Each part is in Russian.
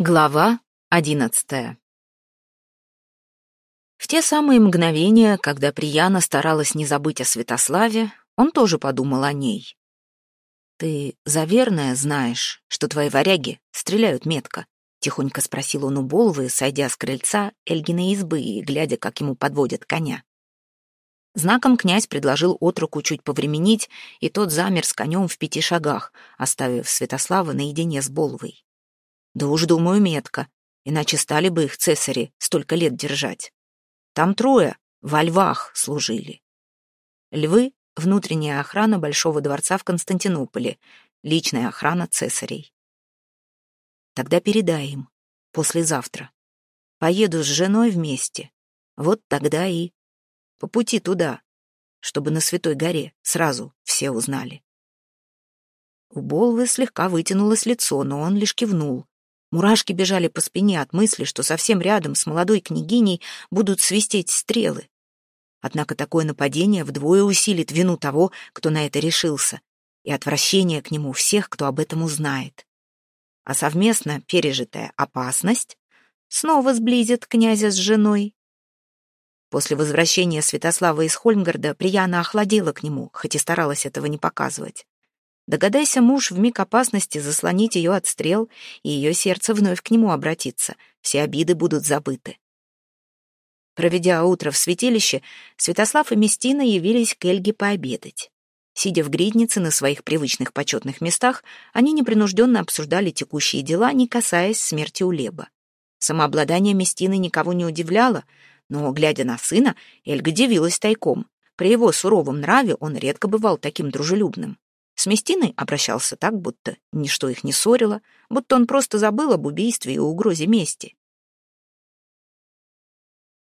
Глава одиннадцатая В те самые мгновения, когда Прияна старалась не забыть о Святославе, он тоже подумал о ней. «Ты, заверное, знаешь, что твои варяги стреляют метко?» — тихонько спросил он у Болвы, сойдя с крыльца Эльгиной избы и глядя, как ему подводят коня. Знаком князь предложил отроку чуть повременить, и тот замер с конем в пяти шагах, оставив Святослава наедине с Болвой. Да уж, думаю, метко, иначе стали бы их цесари столько лет держать. Там трое во львах служили. Львы — внутренняя охрана Большого дворца в Константинополе, личная охрана цесарей. Тогда передай им, послезавтра. Поеду с женой вместе. Вот тогда и по пути туда, чтобы на Святой горе сразу все узнали. У Болвы слегка вытянулось лицо, но он лишь кивнул. Мурашки бежали по спине от мысли, что совсем рядом с молодой княгиней будут свистеть стрелы. Однако такое нападение вдвое усилит вину того, кто на это решился, и отвращение к нему всех, кто об этом узнает. А совместно пережитая опасность снова сблизит князя с женой. После возвращения Святослава из Хольмгарда Прияна охладела к нему, хоть и старалась этого не показывать. Догадайся муж в миг опасности заслонить ее от стрел, и ее сердце вновь к нему обратится, все обиды будут забыты. Проведя утро в святилище, Святослав и Местина явились к Эльге пообедать. Сидя в гриднице на своих привычных почетных местах, они непринужденно обсуждали текущие дела, не касаясь смерти Улеба. Самообладание Местины никого не удивляло, но, глядя на сына, Эльга дивилась тайком. При его суровом нраве он редко бывал таким дружелюбным. С Местиной обращался так, будто ничто их не ссорило, будто он просто забыл об убийстве и угрозе мести.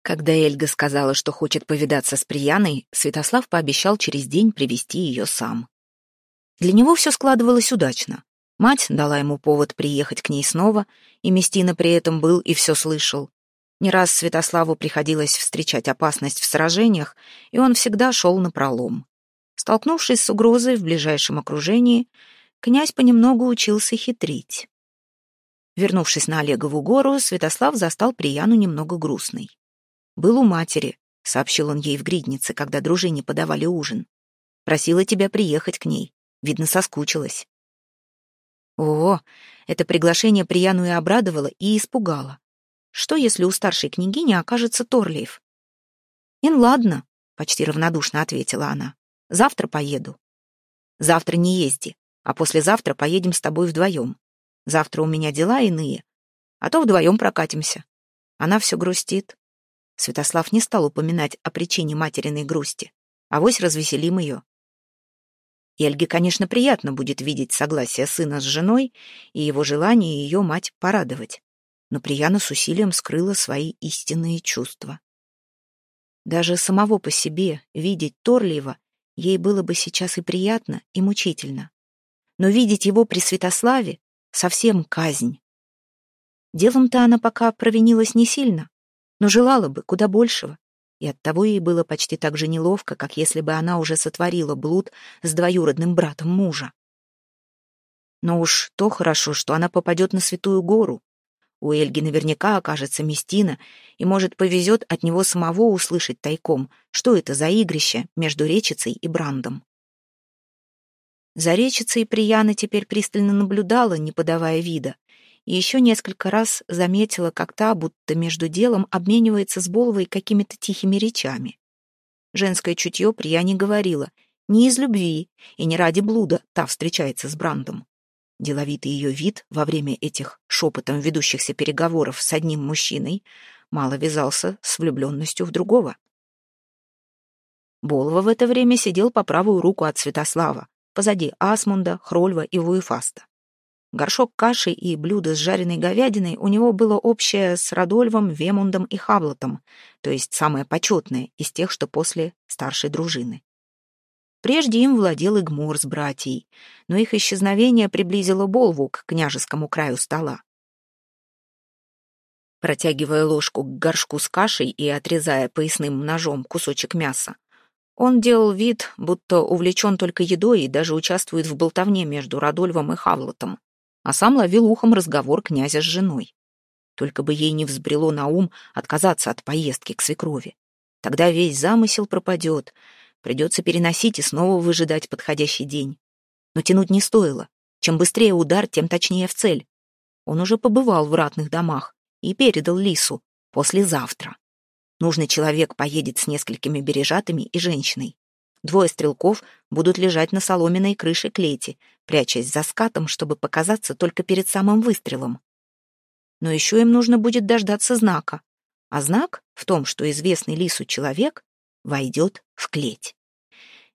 Когда Эльга сказала, что хочет повидаться с Прияной, Святослав пообещал через день привести ее сам. Для него все складывалось удачно. Мать дала ему повод приехать к ней снова, и Местина при этом был и все слышал. Не раз Святославу приходилось встречать опасность в сражениях, и он всегда шел на пролом. Столкнувшись с угрозой в ближайшем окружении, князь понемногу учился хитрить. Вернувшись на Олегову гору, Святослав застал Прияну немного грустной. «Был у матери», — сообщил он ей в гриднице, когда дружине подавали ужин. «Просила тебя приехать к ней. Видно, соскучилась». О, это приглашение Прияну и обрадовало, и испугало. Что, если у старшей княгини окажется Торлиев? «Ин, ладно», — почти равнодушно ответила она. Завтра поеду. Завтра не езди, а послезавтра поедем с тобой вдвоем. Завтра у меня дела иные, а то вдвоем прокатимся. Она все грустит. Святослав не стал упоминать о причине материной грусти. а Авось развеселим ее. Эльге, конечно, приятно будет видеть согласие сына с женой и его желание ее мать порадовать. Но Прияна с усилием скрыла свои истинные чувства. Даже самого по себе видеть Торлиева ей было бы сейчас и приятно, и мучительно. Но видеть его при Святославе — совсем казнь. Делом-то она пока провинилась не сильно, но желала бы куда большего, и оттого ей было почти так же неловко, как если бы она уже сотворила блуд с двоюродным братом мужа. Но уж то хорошо, что она попадет на Святую Гору, у Эльги наверняка окажется Местина, и, может, повезет от него самого услышать тайком, что это за игрище между Речицей и Брандом. За Речицей Прияна теперь пристально наблюдала, не подавая вида, и еще несколько раз заметила, как та, будто между делом, обменивается с Боловой какими-то тихими речами. Женское чутье Прияне говорила, не из любви и не ради блуда та встречается с Брандом. Деловитый ее вид во время этих шепотом ведущихся переговоров с одним мужчиной мало вязался с влюбленностью в другого. Болова в это время сидел по правую руку от Святослава, позади Асмунда, Хрольва и Вуефаста. Горшок каши и блюдо с жареной говядиной у него было общее с Радольвом, Вемундом и Хавлотом, то есть самое почетное из тех, что после старшей дружины. Прежде им владел Игмур с братьей, но их исчезновение приблизило Болву к княжескому краю стола. Протягивая ложку к горшку с кашей и отрезая поясным ножом кусочек мяса, он делал вид, будто увлечен только едой и даже участвует в болтовне между Радольвом и Хавлотом, а сам ловил ухом разговор князя с женой. Только бы ей не взбрело на ум отказаться от поездки к свекрови. Тогда весь замысел пропадет. Придется переносить и снова выжидать подходящий день. Но тянуть не стоило. Чем быстрее удар, тем точнее в цель. Он уже побывал в ратных домах и передал Лису послезавтра. Нужный человек поедет с несколькими бережатами и женщиной. Двое стрелков будут лежать на соломенной крыше клети, прячась за скатом, чтобы показаться только перед самым выстрелом. Но еще им нужно будет дождаться знака. А знак в том, что известный лису человек войдет в клеть.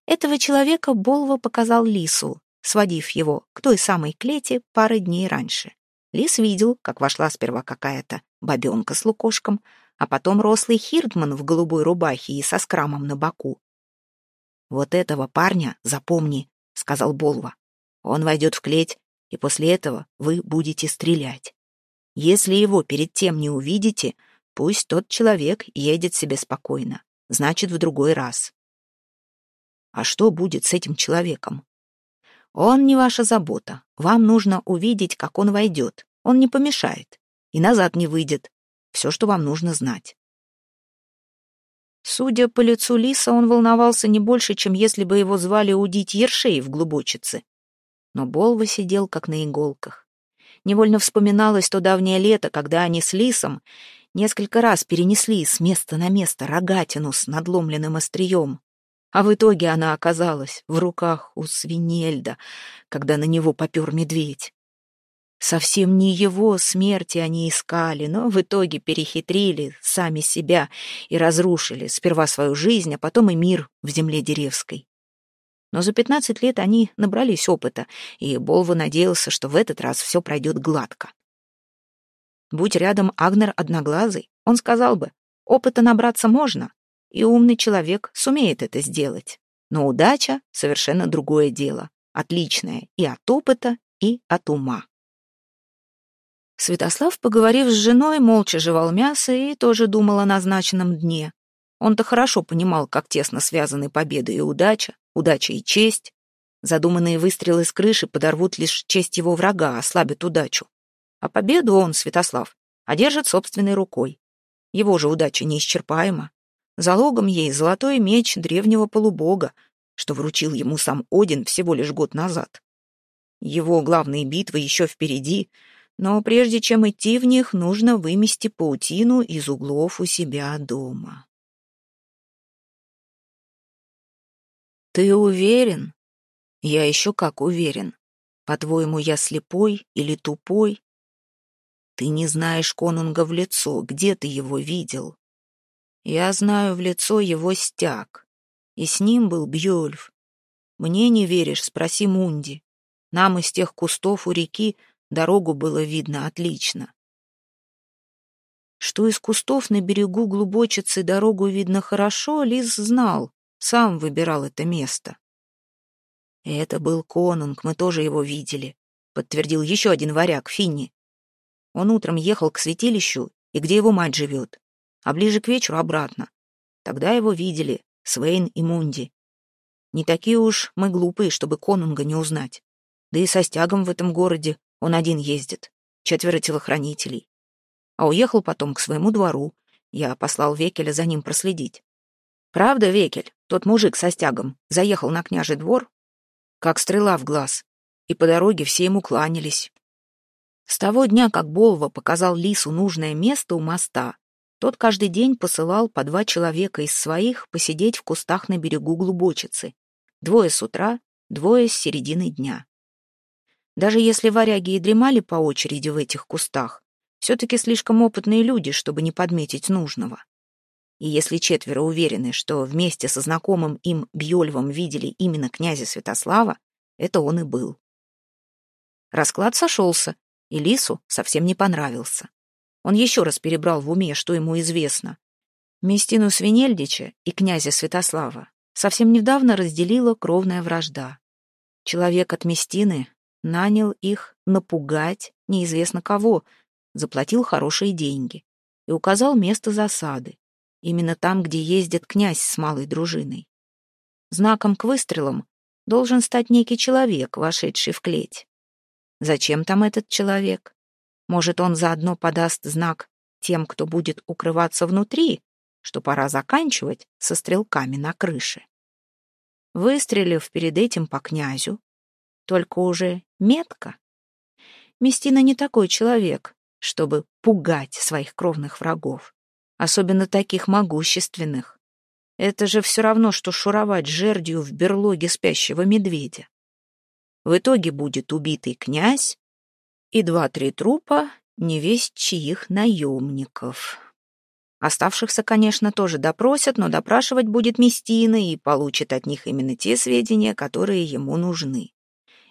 Этого человека Болва показал лису, сводив его к той самой клете пары дней раньше. Лис видел, как вошла сперва какая-то бабенка с лукошком, а потом рослый хирдман в голубой рубахе и со скрамом на боку. «Вот этого парня запомни», — сказал Болва. «Он войдет в клеть, и после этого вы будете стрелять. Если его перед тем не увидите, пусть тот человек едет себе спокойно, значит, в другой раз». «А что будет с этим человеком?» «Он не ваша забота. Вам нужно увидеть, как он войдет. Он не помешает. И назад не выйдет. Все, что вам нужно знать». Судя по лицу Лиса, он волновался не больше, чем если бы его звали удить ершей в глубочице. Но Болва сидел как на иголках. Невольно вспоминалось то давнее лето, когда они с Лисом несколько раз перенесли с места на место рогатину с надломленным острием. А в итоге она оказалась в руках у свинельда, когда на него попер медведь. Совсем не его смерти они искали, но в итоге перехитрили сами себя и разрушили сперва свою жизнь, а потом и мир в земле деревской. Но за пятнадцать лет они набрались опыта, и Болва надеялся, что в этот раз все пройдет гладко. Будь рядом Агнер Одноглазый, он сказал бы, опыта набраться можно, и умный человек сумеет это сделать. Но удача — совершенно другое дело, отличное и от опыта, и от ума. Святослав, поговорив с женой, молча жевал мясо и тоже думал о назначенном дне. Он-то хорошо понимал, как тесно связаны победа и удача, удача и честь. Задуманные выстрелы с крыши подорвут лишь честь его врага, ослабят удачу. А победу он, Святослав, одержит собственной рукой. Его же удача неисчерпаема. Залогом ей золотой меч древнего полубога, что вручил ему сам Один всего лишь год назад. Его главные битвы еще впереди — но прежде чем идти в них, нужно вымести паутину из углов у себя дома. «Ты уверен?» «Я еще как уверен. По-твоему, я слепой или тупой?» «Ты не знаешь конунга в лицо. Где ты его видел?» «Я знаю в лицо его стяг. И с ним был Бьёльф. Мне не веришь? Спроси Мунди. Нам из тех кустов у реки Дорогу было видно отлично. Что из кустов на берегу глубочицы дорогу видно хорошо, Лис знал, сам выбирал это место. «Это был конунг, мы тоже его видели», — подтвердил еще один варяг, Финни. Он утром ехал к святилищу, и где его мать живет, а ближе к вечеру обратно. Тогда его видели Свейн и Мунди. Не такие уж мы глупые, чтобы конунга не узнать. Да и со стягом в этом городе он один ездит, четверо телохранителей. А уехал потом к своему двору. Я послал Векеля за ним проследить. Правда, Векель, тот мужик со стягом, заехал на княжий двор, как стрела в глаз, и по дороге все ему кланялись. С того дня, как Болва показал Лису нужное место у моста, тот каждый день посылал по два человека из своих посидеть в кустах на берегу Глубочицы. Двое с утра, двое с середины дня. Даже если варяги и дремали по очереди в этих кустах, все-таки слишком опытные люди, чтобы не подметить нужного. И если четверо уверены, что вместе со знакомым им Бьольвом видели именно князя Святослава, это он и был. Расклад сошелся, и Лису совсем не понравился. Он еще раз перебрал в уме, что ему известно. Местину Свинельдича и князя Святослава совсем недавно разделила кровная вражда. Человек от Местины нанял их напугать неизвестно кого, заплатил хорошие деньги и указал место засады, именно там, где ездит князь с малой дружиной. Знаком к выстрелам должен стать некий человек, вошедший в клеть. Зачем там этот человек? Может, он заодно подаст знак тем, кто будет укрываться внутри, что пора заканчивать со стрелками на крыше. Выстрелив перед этим по князю, только уже метко. Местина не такой человек, чтобы пугать своих кровных врагов, особенно таких могущественных. Это же все равно, что шуровать жердью в берлоге спящего медведя. В итоге будет убитый князь и два-три трупа невесть чьих наемников. Оставшихся, конечно, тоже допросят, но допрашивать будет Местина и получит от них именно те сведения, которые ему нужны.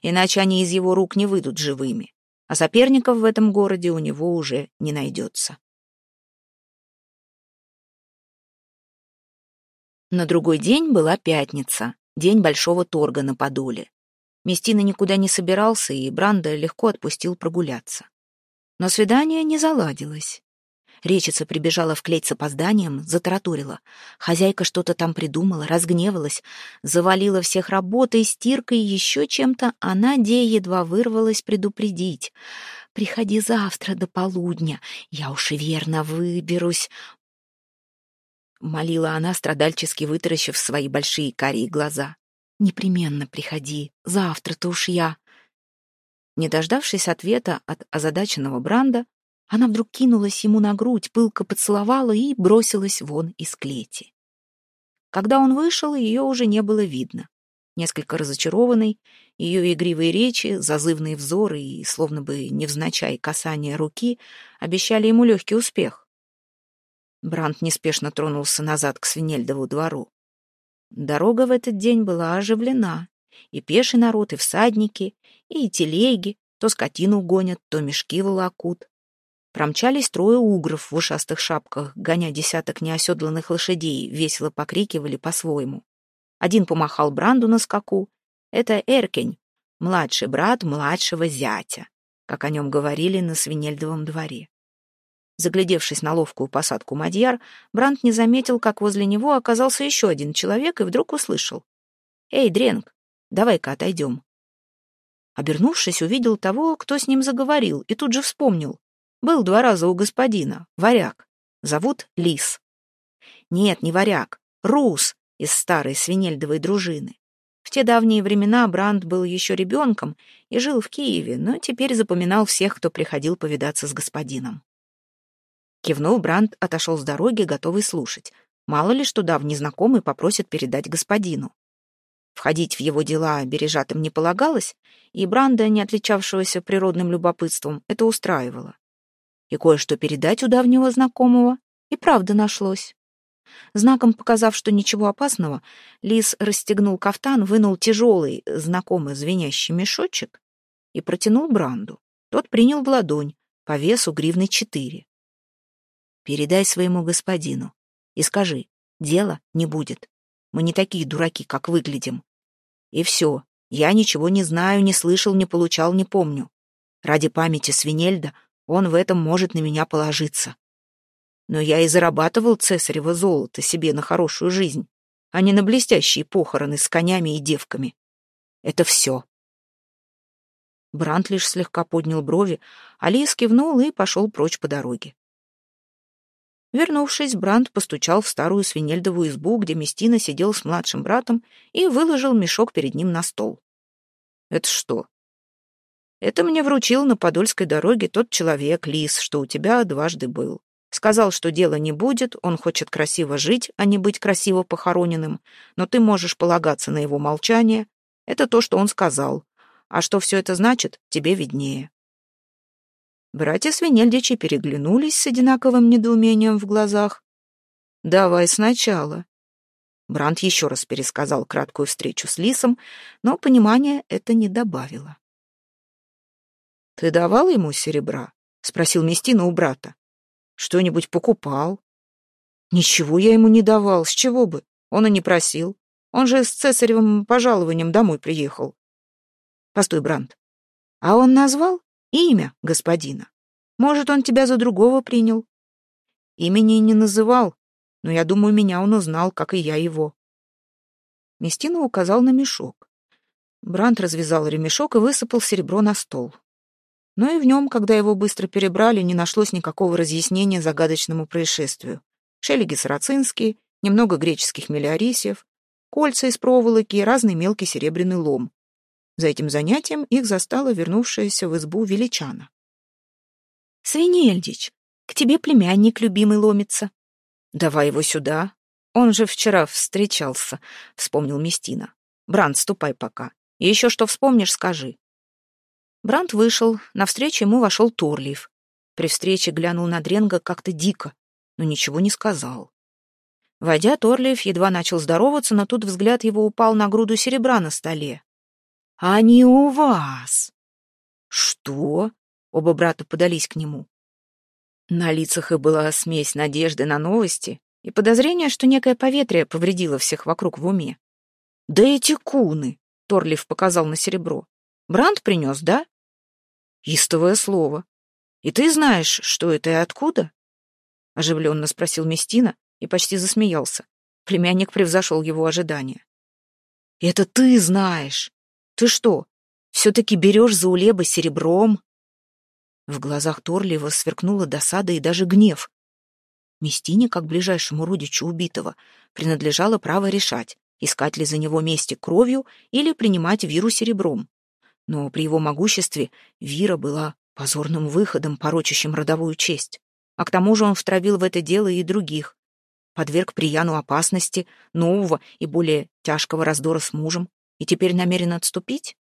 Иначе они из его рук не выйдут живыми, а соперников в этом городе у него уже не найдется. На другой день была пятница, день большого торга на Подоле. Местина никуда не собирался, и Бранда легко отпустил прогуляться. Но свидание не заладилось. Речица прибежала в клеть с опозданием, затараторила. Хозяйка что-то там придумала, разгневалась, завалила всех работой, стиркой еще чем-то, а Надя едва вырвалась предупредить. «Приходи завтра до полудня, я уж верно выберусь. Молила она, страдальчески вытаращив свои большие карие глаза. «Непременно приходи, завтра-то уж я». Не дождавшись ответа от озадаченного Бранда, она вдруг кинулась ему на грудь, пылко поцеловала и бросилась вон из клети. Когда он вышел, ее уже не было видно. Несколько разочарованной, ее игривые речи, зазывные взоры и, словно бы невзначай касание руки, обещали ему легкий успех. Брант неспешно тронулся назад к Свинельдову двору. Дорога в этот день была оживлена. И пеший народ, и всадники, и телеги, то скотину гонят, то мешки волокут. Промчались трое угров в ушастых шапках, гоня десяток неоседланных лошадей, весело покрикивали по-своему. Один помахал Бранду на скаку. Это Эркень, младший брат младшего зятя, как о нем говорили на Свинельдовом дворе. Заглядевшись на ловкую посадку Мадьяр, Брант не заметил, как возле него оказался еще один человек и вдруг услышал. «Эй, Дренг, давай-ка отойдем». Обернувшись, увидел того, кто с ним заговорил, и тут же вспомнил. Был два раза у господина, варяг. Зовут Лис. Нет, не варяг, Рус из старой свинельдовой дружины. В те давние времена Бранд был еще ребенком и жил в Киеве, но теперь запоминал всех, кто приходил повидаться с господином. Кивнув, Бранд отошел с дороги, готовый слушать. Мало ли, что давний знакомый попросит передать господину. Входить в его дела бережатым не полагалось, и Бранда, не отличавшегося природным любопытством, это устраивало. И кое-что передать у давнего знакомого и правда нашлось. Знаком показав, что ничего опасного, Лис расстегнул кафтан, вынул тяжелый, знакомый звенящий мешочек и протянул Бранду. Тот принял в ладонь, по весу гривны четыре. Передай своему господину и скажи, дела не будет. Мы не такие дураки, как выглядим. И все. Я ничего не знаю, не слышал, не получал, не помню. Ради памяти Свинельда он в этом может на меня положиться. Но я и зарабатывал цесарево золото себе на хорошую жизнь, а не на блестящие похороны с конями и девками. Это все. Брант лишь слегка поднял брови, Алис кивнул и пошел прочь по дороге. Вернувшись, Бранд постучал в старую свинельдовую избу, где Местина сидел с младшим братом и выложил мешок перед ним на стол. «Это что?» «Это мне вручил на Подольской дороге тот человек, Лис, что у тебя дважды был. Сказал, что дела не будет, он хочет красиво жить, а не быть красиво похороненным, но ты можешь полагаться на его молчание. Это то, что он сказал. А что все это значит, тебе виднее. Братья Свинельдичи переглянулись с одинаковым недоумением в глазах. «Давай сначала». Бранд еще раз пересказал краткую встречу с Лисом, но понимания это не добавило. «Ты давал ему серебра?» — спросил Местина у брата. «Что-нибудь покупал?» «Ничего я ему не давал, с чего бы? Он и не просил. Он же с цесаревым пожалованием домой приехал». «Постой, Бранд. А он назвал Имя господина. Может, он тебя за другого принял? Имени не называл, но я думаю, меня он узнал, как и я его. Местина указал на мешок. Брант развязал ремешок и высыпал серебро на стол. Но и в нем, когда его быстро перебрали, не нашлось никакого разъяснения загадочному происшествию. Шелеги сарацинские, немного греческих мелиорисиев, кольца из проволоки и разный мелкий серебряный лом. За этим занятием их застала вернувшаяся в избу величана. «Свинельдич, к тебе племянник любимый ломится». «Давай его сюда. Он же вчера встречался», — вспомнил Местина. «Бранд, ступай пока. Еще что вспомнишь, скажи». Бранд вышел, навстречу ему вошел Торлиев. При встрече глянул на Дренга как-то дико, но ничего не сказал. Войдя, Торлиев едва начал здороваться, но тут взгляд его упал на груду серебра на столе. «Они у вас!» «Что?» — оба брата подались к нему. На лицах их была смесь надежды на новости и подозрения, что некое поветрие повредило всех вокруг в уме. «Да эти куны!» — Торлиев показал на серебро. «Бранд принес, да?» «Истовое слово. И ты знаешь, что это и откуда?» — оживленно спросил Местина, и почти засмеялся. Племянник превзошел его ожидания. «Это ты знаешь! Ты что, все-таки берешь за улеба серебром?» В глазах Торлиева сверкнула досада и даже гнев. Местине, как ближайшему родичу убитого, принадлежало право решать, искать ли за него мести кровью или принимать Виру серебром. Но при его могуществе Вира была позорным выходом, порочащим родовую честь. А к тому же он втравил в это дело и других, подверг Прияну опасности, нового и более тяжкого раздора с мужем, и теперь намерен отступить?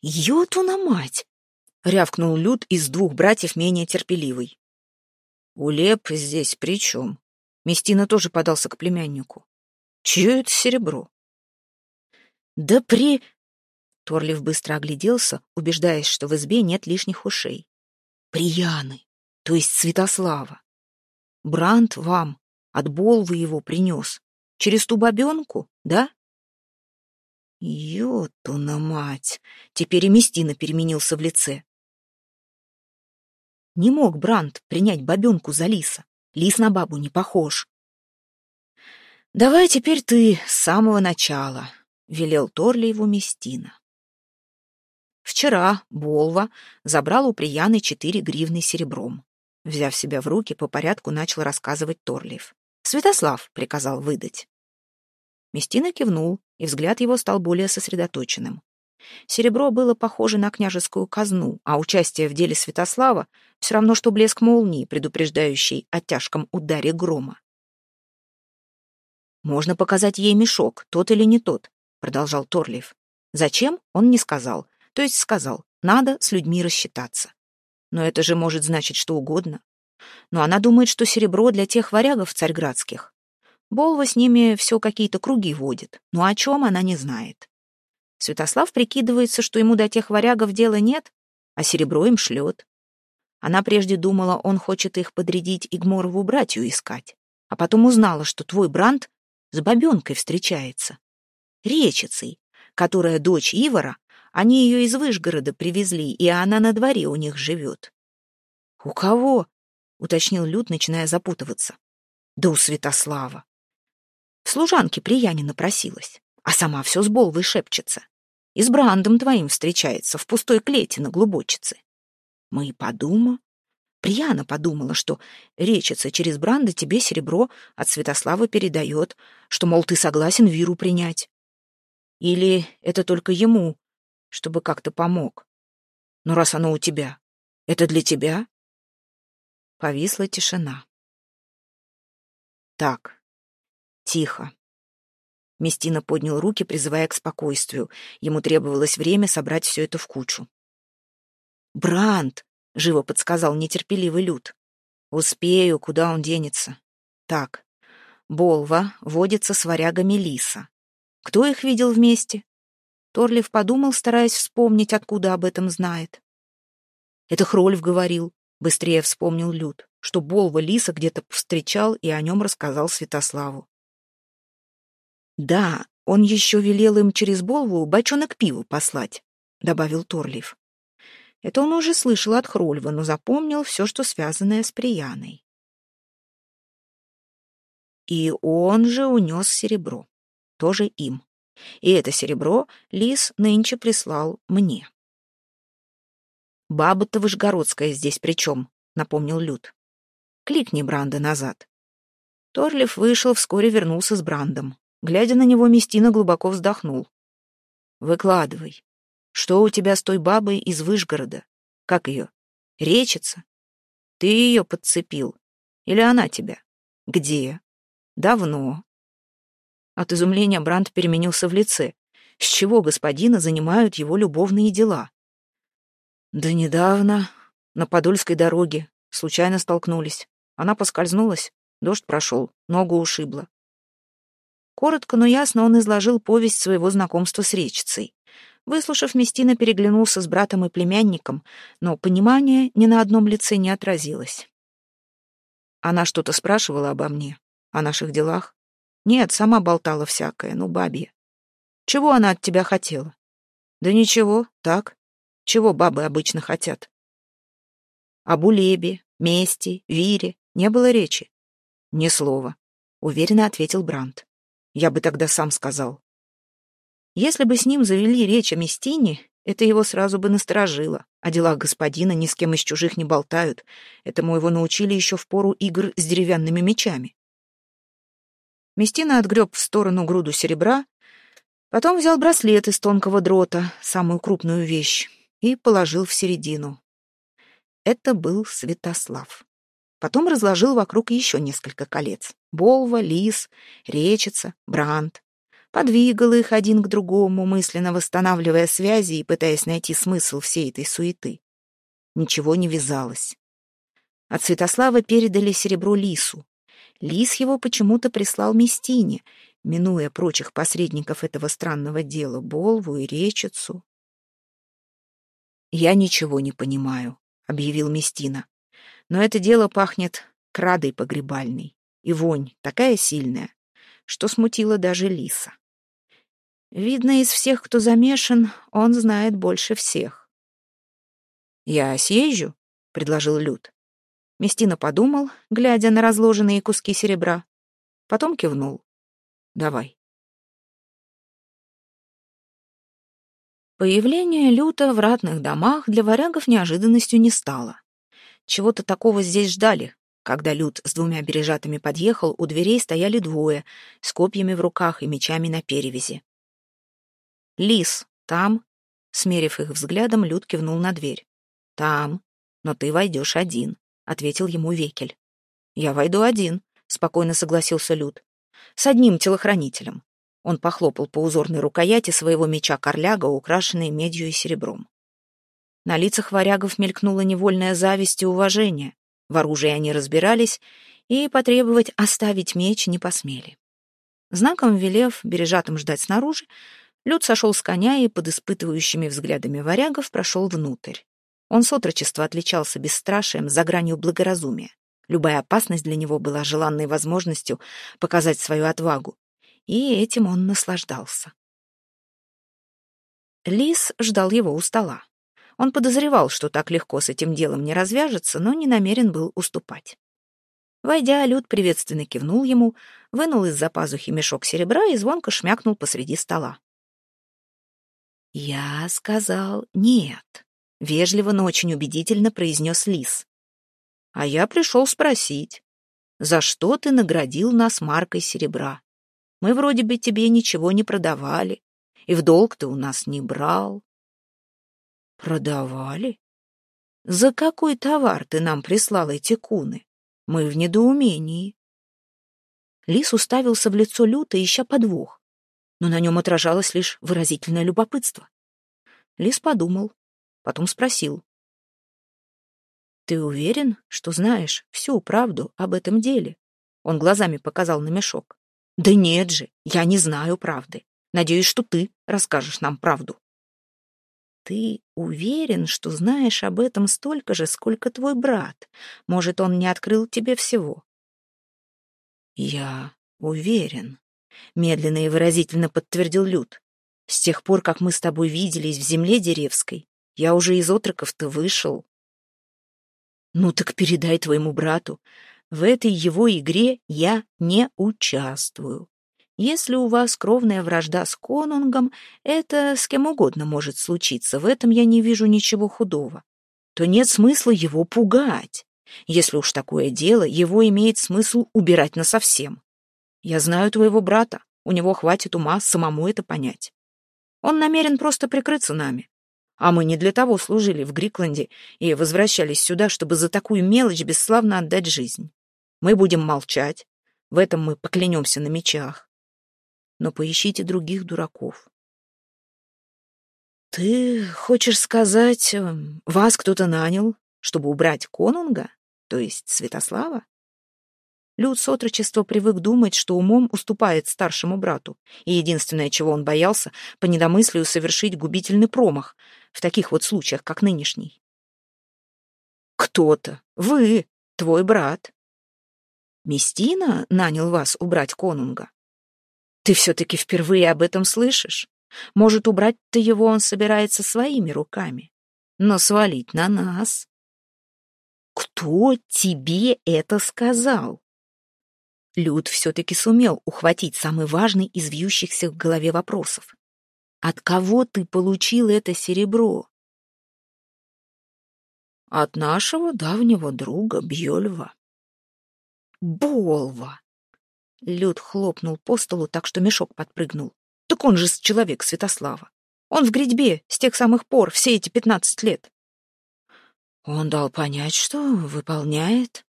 «Йотуна мать!» — рявкнул Люд из двух братьев менее терпеливый. «Улеп здесь при чем?» Местина тоже подался к племяннику. «Чье это серебро?» «Да при...» Торлив быстро огляделся, убеждаясь, что в избе нет лишних ушей. «Прияны, то есть Святослава. Бранд вам от Болвы его принес. Через ту бабенку, да? Ётуна мать! Теперь и Местина переменился в лице. Не мог Бранд принять бабенку за лиса. Лис на бабу не похож. «Давай теперь ты с самого начала», — велел Торли его Местина. Вчера Болва забрал у Прияны четыре гривны серебром. Взяв себя в руки, по порядку начал рассказывать Торлиев. «Святослав», — приказал выдать. Местина кивнул, и взгляд его стал более сосредоточенным. Серебро было похоже на княжескую казну, а участие в деле Святослава все равно, что блеск молнии, предупреждающий о тяжком ударе грома. «Можно показать ей мешок, тот или не тот», — продолжал Торлиев. «Зачем?» — он не сказал. То есть сказал, надо с людьми рассчитаться. Но это же может значить что угодно но она думает, что серебро для тех варягов царьградских. Болва с ними все какие-то круги водит, но о чем она не знает. Святослав прикидывается, что ему до тех варягов дела нет, а серебро им шлет. Она прежде думала, он хочет их подрядить Игморову братью искать, а потом узнала, что твой Бранд с бабенкой встречается. Речицей, которая дочь Ивара, они ее из Вышгорода привезли, и она на дворе у них живет. «У кого?» — уточнил Люд, начиная запутываться. «Да у Святослава». В служанке Приянина просилась, а сама все с Болвой шепчется. И с Брандом твоим встречается в пустой клете на глубочице. Мы и подума. Прияна подумала, что речица через Бранда тебе серебро от Святослава передает, что, мол, ты согласен Виру принять. Или это только ему, чтобы как-то помог. Но раз оно у тебя, это для тебя? Повисла тишина. Так, тихо. Местина поднял руки, призывая к спокойствию. Ему требовалось время собрать все это в кучу. «Бранд!» — живо подсказал нетерпеливый Люд. «Успею, куда он денется?» «Так, Болва водится с варягами Лиса. Кто их видел вместе?» Торлив подумал, стараясь вспомнить, откуда об этом знает. «Это Хрольф говорил. Быстрее вспомнил Люд, что Болва Лиса где-то встречал и о нем рассказал Святославу. «Да, он еще велел им через Болву бочонок пива послать», — добавил Торлиев. Это он уже слышал от Хрольва, но запомнил все, что связанное с Прияной. И он же унес серебро. Тоже им. И это серебро Лис нынче прислал мне. Баба-то Вышгородская здесь при чем? Напомнил Люд. Кликни Бранда назад. Торлиф вышел, вскоре вернулся с Брандом. Глядя на него, Местина глубоко вздохнул. «Выкладывай. Что у тебя с той бабой из Выжгорода? Как ее? Речица? Ты ее подцепил? Или она тебя? Где? Давно?» От изумления Бранд переменился в лице. С чего господина занимают его любовные дела? «Да недавно, на Подольской дороге, случайно столкнулись. Она поскользнулась, дождь прошел, ногу ушибла. Коротко, но ясно он изложил повесть своего знакомства с речицей. Выслушав, Местина переглянулся с братом и племянником, но понимание ни на одном лице не отразилось. Она что-то спрашивала обо мне, о наших делах? Нет, сама болтала всякое, ну, бабье. Чего она от тебя хотела? Да ничего, так. Чего бабы обычно хотят? Об улебе, мести, вире не было речи. Ни слова, уверенно ответил Брандт. Я бы тогда сам сказал. Если бы с ним завели речь о Местине, это его сразу бы насторожило. О делах господина ни с кем из чужих не болтают. Этому его научили еще в пору игр с деревянными мечами. Местина отгреб в сторону груду серебра, потом взял браслет из тонкого дрота, самую крупную вещь, и положил в середину. Это был Святослав. Потом разложил вокруг еще несколько колец. Болва, лис, речица, бранд. Подвигал их один к другому, мысленно восстанавливая связи и пытаясь найти смысл всей этой суеты. Ничего не вязалось. От Святослава передали серебро лису. Лис его почему-то прислал Местине, минуя прочих посредников этого странного дела, Болву и Речицу. «Я ничего не понимаю», — объявил Местина. «Но это дело пахнет крадой погребальной и вонь такая сильная, что смутила даже лиса. Видно, из всех, кто замешан, он знает больше всех. «Я съезжу», — предложил Люд. Местина подумал, глядя на разложенные куски серебра. Потом кивнул. «Давай». Появление люта в ратных домах для варягов неожиданностью не стало. Чего-то такого здесь ждали, когда Люд с двумя бережатами подъехал, у дверей стояли двое, с копьями в руках и мечами на перевязи. «Лис, там?» Смерив их взглядом, Люд кивнул на дверь. «Там. Но ты войдешь один», — ответил ему Векель. «Я войду один», — спокойно согласился Люд. «С одним телохранителем». Он похлопал по узорной рукояти своего меча-корляга, украшенной медью и серебром. На лицах варягов мелькнула невольная зависть и уважение. В оружии они разбирались и потребовать оставить меч не посмели. Знаком велев бережатым ждать снаружи, Люд сошел с коня и под испытывающими взглядами варягов прошел внутрь. Он с отрочества отличался бесстрашием за гранью благоразумия. Любая опасность для него была желанной возможностью показать свою отвагу, и этим он наслаждался. Лис ждал его у стола. Он подозревал, что так легко с этим делом не развяжется, но не намерен был уступать. Войдя, Люд приветственно кивнул ему, вынул из-за пазухи мешок серебра и звонко шмякнул посреди стола. «Я сказал нет», — вежливо, но очень убедительно произнес Лис. «А я пришел спросить, за что ты наградил нас маркой серебра? Мы вроде бы тебе ничего не продавали, и в долг ты у нас не брал. Продавали? За какой товар ты нам прислал эти куны? Мы в недоумении. Лис уставился в лицо люто, ища подвох, но на нем отражалось лишь выразительное любопытство. Лис подумал, потом спросил. «Ты уверен, что знаешь всю правду об этом деле?» Он глазами показал на мешок. «Да нет же, я не знаю правды. Надеюсь, что ты расскажешь нам правду». Ты уверен, что знаешь об этом столько же, сколько твой брат? Может, он не открыл тебе всего? Я уверен, медленно и выразительно подтвердил Люд. С тех пор, как мы с тобой виделись в земле деревской, я уже из отроков-то вышел. Ну так передай твоему брату, в этой его игре я не участвую. Если у вас кровная вражда с конунгом, это с кем угодно может случиться, в этом я не вижу ничего худого. то нет смысла его пугать. Если уж такое дело, его имеет смысл убирать насовсем. Я знаю твоего брата, у него хватит ума самому это понять. Он намерен просто прикрыться нами. А мы не для того служили в Грикленде и возвращались сюда, чтобы за такую мелочь бесславно отдать жизнь. Мы будем молчать, в этом мы поклянемся на мечах. Но поищите других дураков. Ты хочешь сказать, эм, вас кто-то нанял, чтобы убрать конунга, то есть Святослава? Люд с отрочества привык думать, что умом уступает старшему брату, и единственное, чего он боялся, по недомыслию совершить губительный промах в таких вот случаях, как нынешний. «Кто-то. Вы, твой брат. Местина нанял вас убрать конунга? Ты все-таки впервые об этом слышишь? Может, убрать-то его он собирается своими руками, но свалить на нас. Кто тебе это сказал? Люд все-таки сумел ухватить самый важный из вьющихся в голове вопросов. От кого ты получил это серебро? От нашего давнего друга Бьёльва. Болва! Люд хлопнул по столу так, что мешок подпрыгнул. Так он же человек Святослава. Он в грядьбе с тех самых пор, все эти пятнадцать лет. Он дал понять, что выполняет.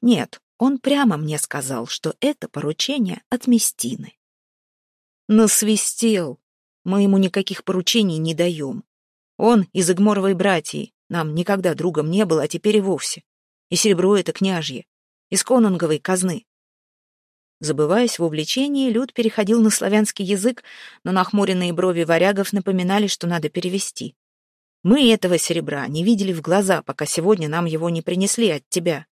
Нет, он прямо мне сказал, что это поручение от Местины. Насвистел. Мы ему никаких поручений не даем. Он из Игморовой братьи, нам никогда другом не был, а теперь и вовсе. И серебро это княжье, из конунговой казны. Забываясь в увлечении, Люд переходил на славянский язык, но нахмуренные брови варягов напоминали, что надо перевести. «Мы этого серебра не видели в глаза, пока сегодня нам его не принесли от тебя.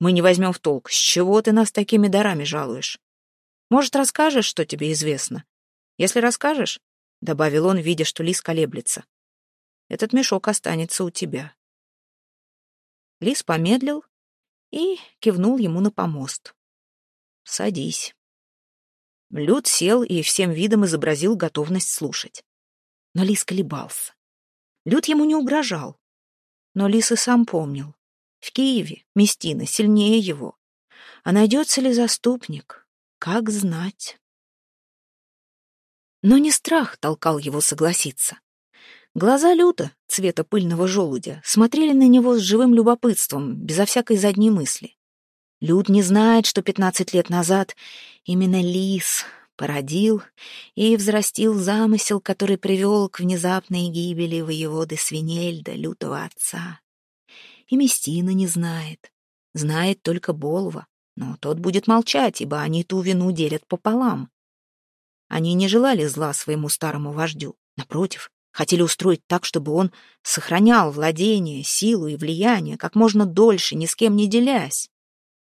Мы не возьмем в толк, с чего ты нас такими дарами жалуешь? Может, расскажешь, что тебе известно? Если расскажешь, — добавил он, видя, что лис колеблется, — этот мешок останется у тебя». Лис помедлил и кивнул ему на помост. Садись. Люд сел и всем видом изобразил готовность слушать. Но Лис колебался. Люд ему не угрожал. Но Лис и сам помнил. В Киеве Местина сильнее его. А найдется ли заступник? Как знать. Но не страх толкал его согласиться. Глаза Люта, цвета пыльного желудя, смотрели на него с живым любопытством, безо всякой задней мысли. Люд не знает, что пятнадцать лет назад именно Лис породил и взрастил замысел, который привел к внезапной гибели воеводы Свинельда, лютого отца. И Местина не знает. Знает только Болва, но тот будет молчать, ибо они ту вину делят пополам. Они не желали зла своему старому вождю. Напротив, хотели устроить так, чтобы он сохранял владение, силу и влияние как можно дольше, ни с кем не делясь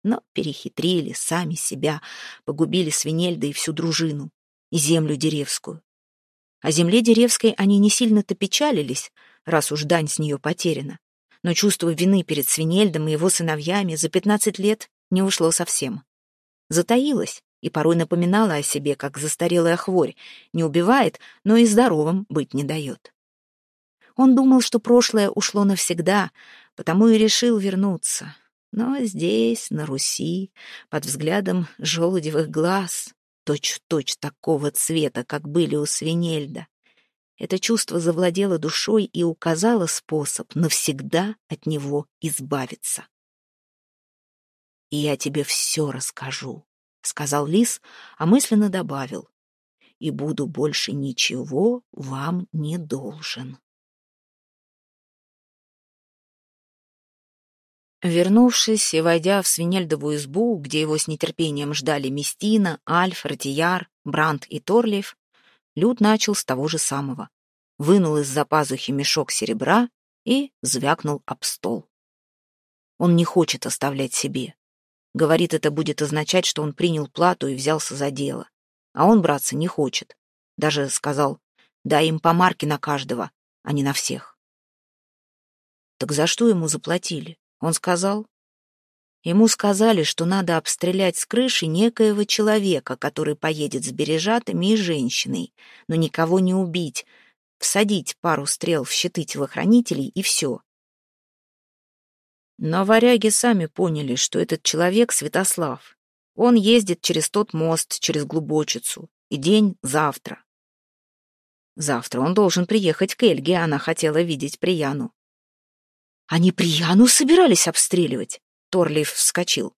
но перехитрили сами себя, погубили Свинельда и всю дружину, и землю деревскую. О земле деревской они не сильно-то печалились, раз уж дань с нее потеряна, но чувство вины перед Свинельдом и его сыновьями за пятнадцать лет не ушло совсем. Затаилось и порой напоминала о себе, как застарелая хворь, не убивает, но и здоровым быть не дает. Он думал, что прошлое ушло навсегда, потому и решил вернуться, но здесь, на Руси, под взглядом желудевых глаз, точь-в-точь -точь такого цвета, как были у Свинельда, это чувство завладело душой и указало способ навсегда от него избавиться. «И я тебе все расскажу», — сказал лис, а мысленно добавил, «и буду больше ничего вам не должен». Вернувшись и войдя в свинельдовую избу, где его с нетерпением ждали Местина, Альф, Ратияр, Бранд и Торлиев, Люд начал с того же самого. Вынул из-за пазухи мешок серебра и звякнул об стол. Он не хочет оставлять себе. Говорит, это будет означать, что он принял плату и взялся за дело. А он браться не хочет. Даже сказал, дай им по марке на каждого, а не на всех. Так за что ему заплатили? Он сказал? Ему сказали, что надо обстрелять с крыши некоего человека, который поедет с бережатами и женщиной, но никого не убить, всадить пару стрел в щиты телохранителей и все. Но варяги сами поняли, что этот человек — Святослав. Он ездит через тот мост, через Глубочицу, и день завтра. Завтра он должен приехать к Эльге, она хотела видеть Прияну. Они Прияну собирались обстреливать? Торлиев вскочил.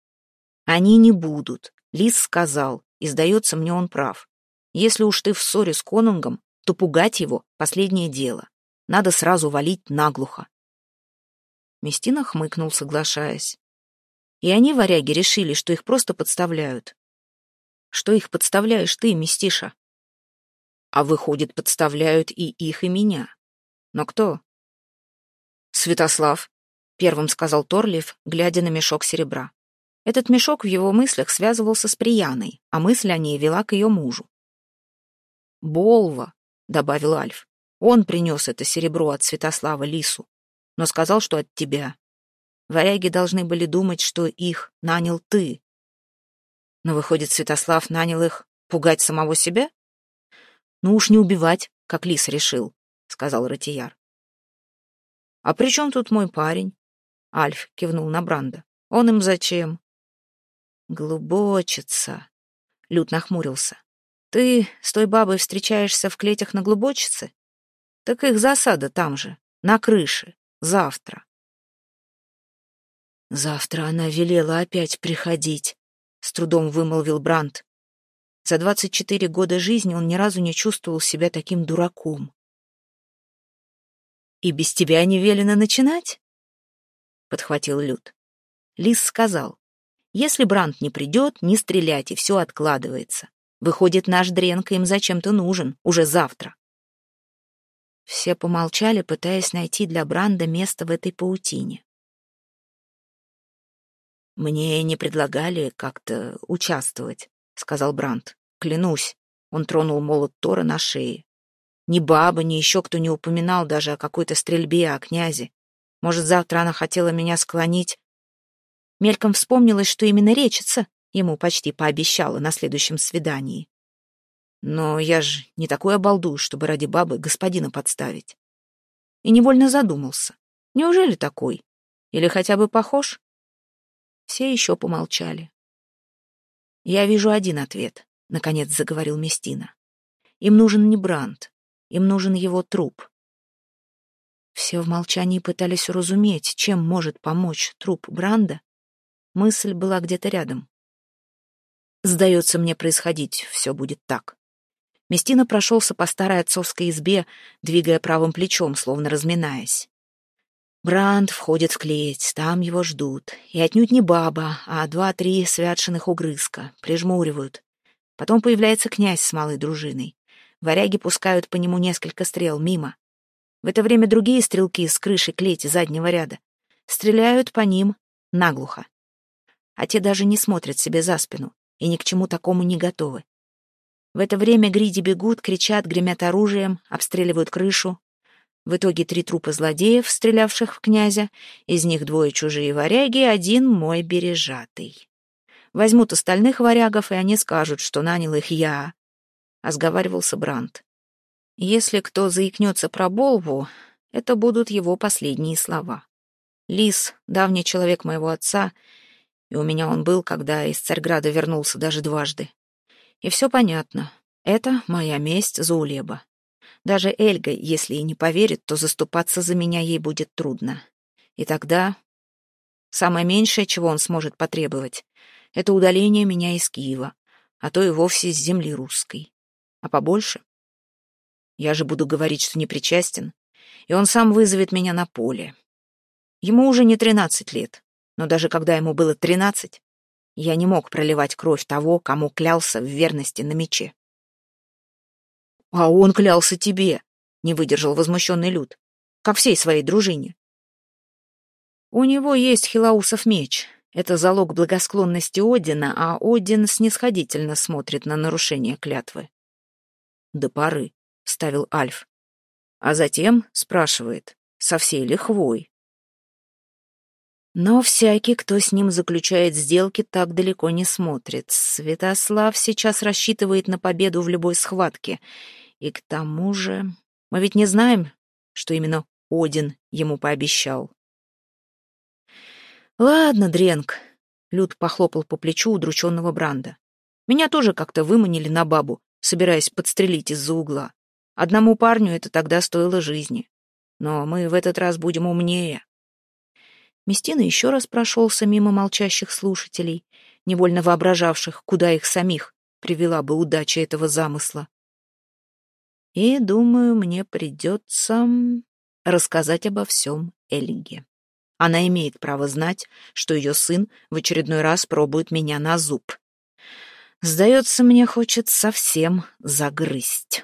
Они не будут. Лис сказал, и, сдается мне, он прав. Если уж ты в ссоре с конунгом, то пугать его — последнее дело. Надо сразу валить наглухо. Местина хмыкнул, соглашаясь. И они, варяги, решили, что их просто подставляют. Что их подставляешь ты, Местиша? А выходит, подставляют и их, и меня. Но кто? Святослав, первым сказал Торлиев, глядя на мешок серебра. Этот мешок в его мыслях связывался с Прияной, а мысль о ней вела к ее мужу. «Болва», — добавил Альф. «Он принес это серебро от Святослава Лису, но сказал, что от тебя. Варяги должны были думать, что их нанял ты. Но, выходит, Святослав нанял их пугать самого себя? Ну уж не убивать, как Лис решил», — сказал Ратияр. «А при чем тут мой парень?» Альф кивнул на Бранда. «Он им зачем?» «Глубочица», — Люд нахмурился. Ты с той бабой встречаешься в клетях на глубочице? Так их засада там же, на крыше, завтра. Завтра она велела опять приходить, с трудом вымолвил Брандт. За двадцать четыре года жизни он ни разу не чувствовал себя таким дураком. «И без тебя не велено начинать?» — подхватил Люд. Лис сказал, «Если Брандт не придет, не стрелять, и все откладывается. Выходит, наш Дренка им зачем-то нужен, уже завтра. Все помолчали, пытаясь найти для Бранда место в этой паутине. «Мне не предлагали как-то участвовать», — сказал Бранд. «Клянусь». Он тронул молот Тора на шее. Ни баба, ни еще кто не упоминал даже о какой-то стрельбе, о князе. Может, завтра она хотела меня склонить. Мельком вспомнилось, что именно речится, Ему почти пообещала на следующем свидании. Но я же не такой обалдуй, чтобы ради бабы господина подставить. И невольно задумался. Неужели такой? Или хотя бы похож? Все еще помолчали. «Я вижу один ответ», — наконец заговорил Местина. «Им нужен не Бранд, им нужен его труп». Все в молчании пытались уразуметь, чем может помочь труп Бранда. Мысль была где-то рядом. Сдается мне происходить, все будет так. Местина прошелся по старой отцовской избе, двигая правым плечом, словно разминаясь. Бранд входит в клеть, там его ждут. И отнюдь не баба, а два-три святшиных угрызка, прижмуривают. Потом появляется князь с малой дружиной. Варяги пускают по нему несколько стрел мимо. В это время другие стрелки с крыши клети заднего ряда стреляют по ним наглухо. А те даже не смотрят себе за спину и ни к чему такому не готовы. В это время гриди бегут, кричат, гремят оружием, обстреливают крышу. В итоге три трупа злодеев, стрелявших в князя, из них двое чужие варяги, один мой бережатый. Возьмут остальных варягов, и они скажут, что нанял их я, — осговаривался Брандт. Если кто заикнется про Болву, это будут его последние слова. Лис, давний человек моего отца, и у меня он был, когда из Царьграда вернулся даже дважды. И все понятно. Это моя месть за Улеба. Даже Эльга, если и не поверит, то заступаться за меня ей будет трудно. И тогда самое меньшее, чего он сможет потребовать, это удаление меня из Киева, а то и вовсе с земли русской. А побольше? Я же буду говорить, что не причастен, и он сам вызовет меня на поле. Ему уже не тринадцать лет, но даже когда ему было тринадцать, я не мог проливать кровь того, кому клялся в верности на мече. «А он клялся тебе!» — не выдержал возмущенный Люд. «Как всей своей дружине». «У него есть Хилаусов меч. Это залог благосклонности Одина, а Один снисходительно смотрит на нарушение клятвы». «До поры», — ставил Альф. А затем спрашивает, со всей лихвой, но всякий, кто с ним заключает сделки, так далеко не смотрит. Святослав сейчас рассчитывает на победу в любой схватке. И к тому же... Мы ведь не знаем, что именно Один ему пообещал. Ладно, Дренк. Люд похлопал по плечу удрученного Бранда. Меня тоже как-то выманили на бабу, собираясь подстрелить из-за угла. Одному парню это тогда стоило жизни. Но мы в этот раз будем умнее. Местина еще раз прошелся мимо молчащих слушателей, невольно воображавших, куда их самих привела бы удача этого замысла. И, думаю, мне придется рассказать обо всем Эльге. Она имеет право знать, что ее сын в очередной раз пробует меня на зуб. Сдается, мне хочет совсем загрызть.